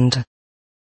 hand